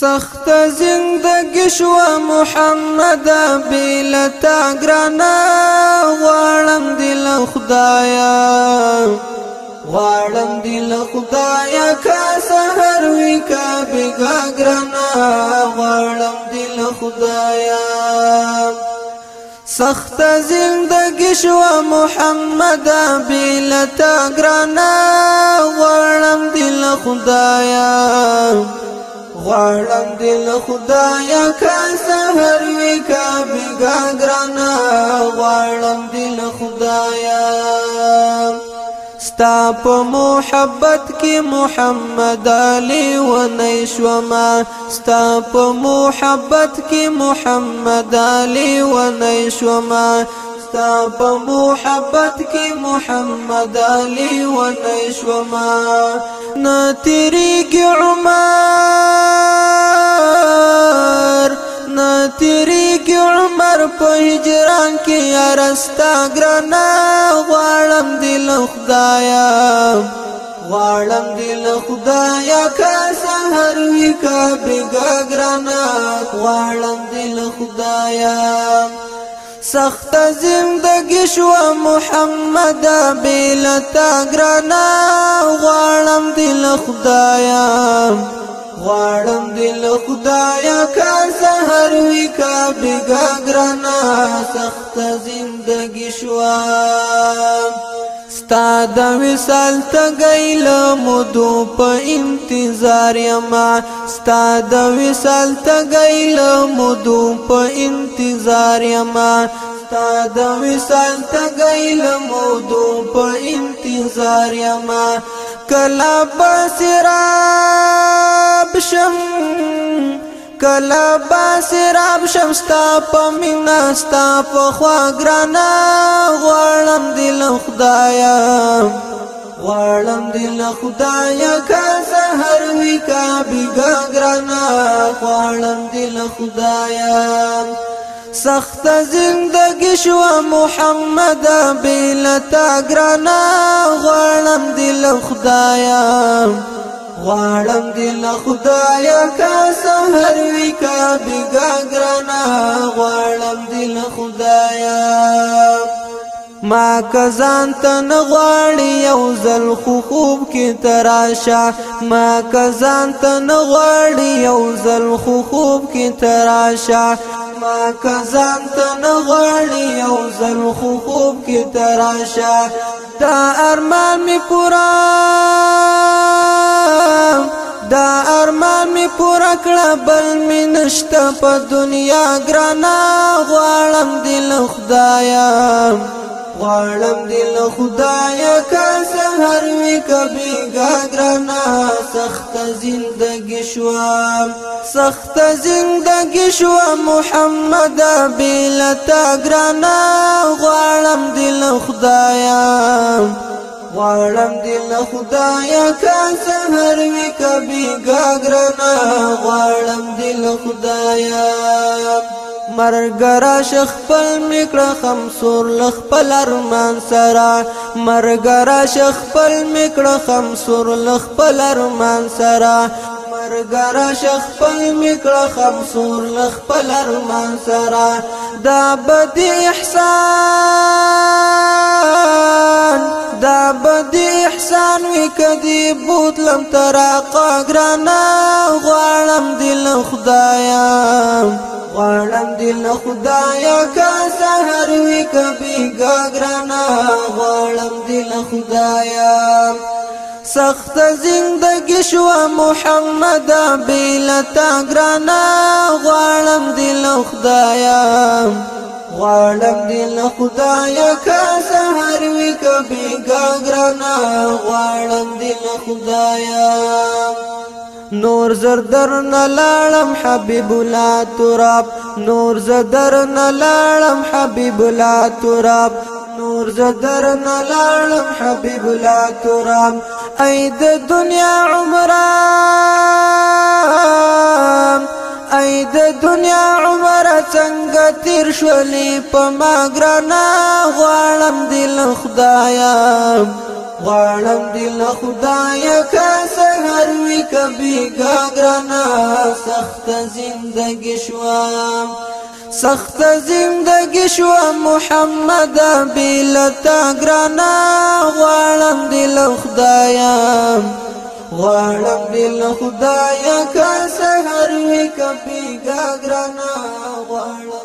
سخت زندگی شو محمد بیل تا گرانا غواړم دل خدایا غواړم دل خدایا کا سحر وی کا بیگا گرانا غواړم دل خدایا سخت زندگی شو محمد بیل تا گرانا غواړم دل خدایا غواړم دل خدایا کا سحر وی کا بیگا گرانا دل خدایا ستا په محبت کې محمد علي و نيشوما ستا په محبت کې محمد علي و نيشوما ستا په محبت کې محمد علي و نيشوما نتیریږي عمر نتیریږي عمر په هجران کې ارستا ګرنا غواړم دل خدایا غواړم دل خدایا کا سحر وی کا بګ ګرنا غواړم دل خدایا سخت زندگی شو محمد بیل تا گرنا غوانم دل خدایا غوانم دل خدایا کا زهر وی کا بگا گرنا سخت زندگی شو ستا د وصال تګی له مودو په انتظار یما ستا د وصال تګی له مودو په انتظار یما ستا د وصال تګی له مودو په انتظار یما کلا بسراب شم کلا با سراب شمستا په مینا ستا په خوا ګرانا غړم دل خدایا غړم دل خدایا کا زهر وی کا بیګا ګرانا غړم دل خدایا سخت زندگی شو محمد بلا تا ګرانا غړم دل خدایا غړم دل خدایا کا هر وی کا بیگا گرانا غوالم دل خدایا ما کزان تن غواړي او زل خوب کې تراشا ما کزان تن غواړي او زل خوب کې تراشا ما کزان تن غواړي او زل خوب کې تراشا تا ارمان می پورا دا ارمان می پورا کړه بل می نشته په دنیا ګرانا غواړم دل خدایا غواړم دل خدایا که سحر می کبي ګرانا سخت زندگی شو سخت زندگی شو محمد بلا تا ګرانا غواړم دل خدایا غواړم دې له خدایا کا سحر وی کبي گاګرنا غواړم دې له خدایا مرګرا شخ خپل میکړه خمسور لخ خپل ارمان سره مرګرا شخ خپل میکړه خمسور لخ خپل ارمان سره مرګرا شخ خپل میکړه خمسور لخ خپل ارمان سره دا بد احسان کم تراقا گرانا غوالم دل خدایا غوالم دل خدایا که سهر وی کبیگا گرانا غوالم دل خدایا سخت زندگی شو محمد بیلتا گرانا غوالم دل خدایا غوالم دل خدایا که هر وی کبي ګاګرنا غواړم دې خدایا نور زردر نه لاړم حبيب الله تراب نور زدر نه لاړم حبيب الله تراب نور زدر نه لاړم حبيب الله تراب اې د دنیا عمره ای د دنیا عمر څنګه تیر شولې په ما ګرنا غواړم دل خدایا غواړم دل خدایا که سحر وی کبي ګرنا سخت زندګي شوام سخت زندگی شو محمد بیلتا گرانا غوالم دل خدایم غواړم بل خدایا کا سحر وی کپی گاگرانا غواړم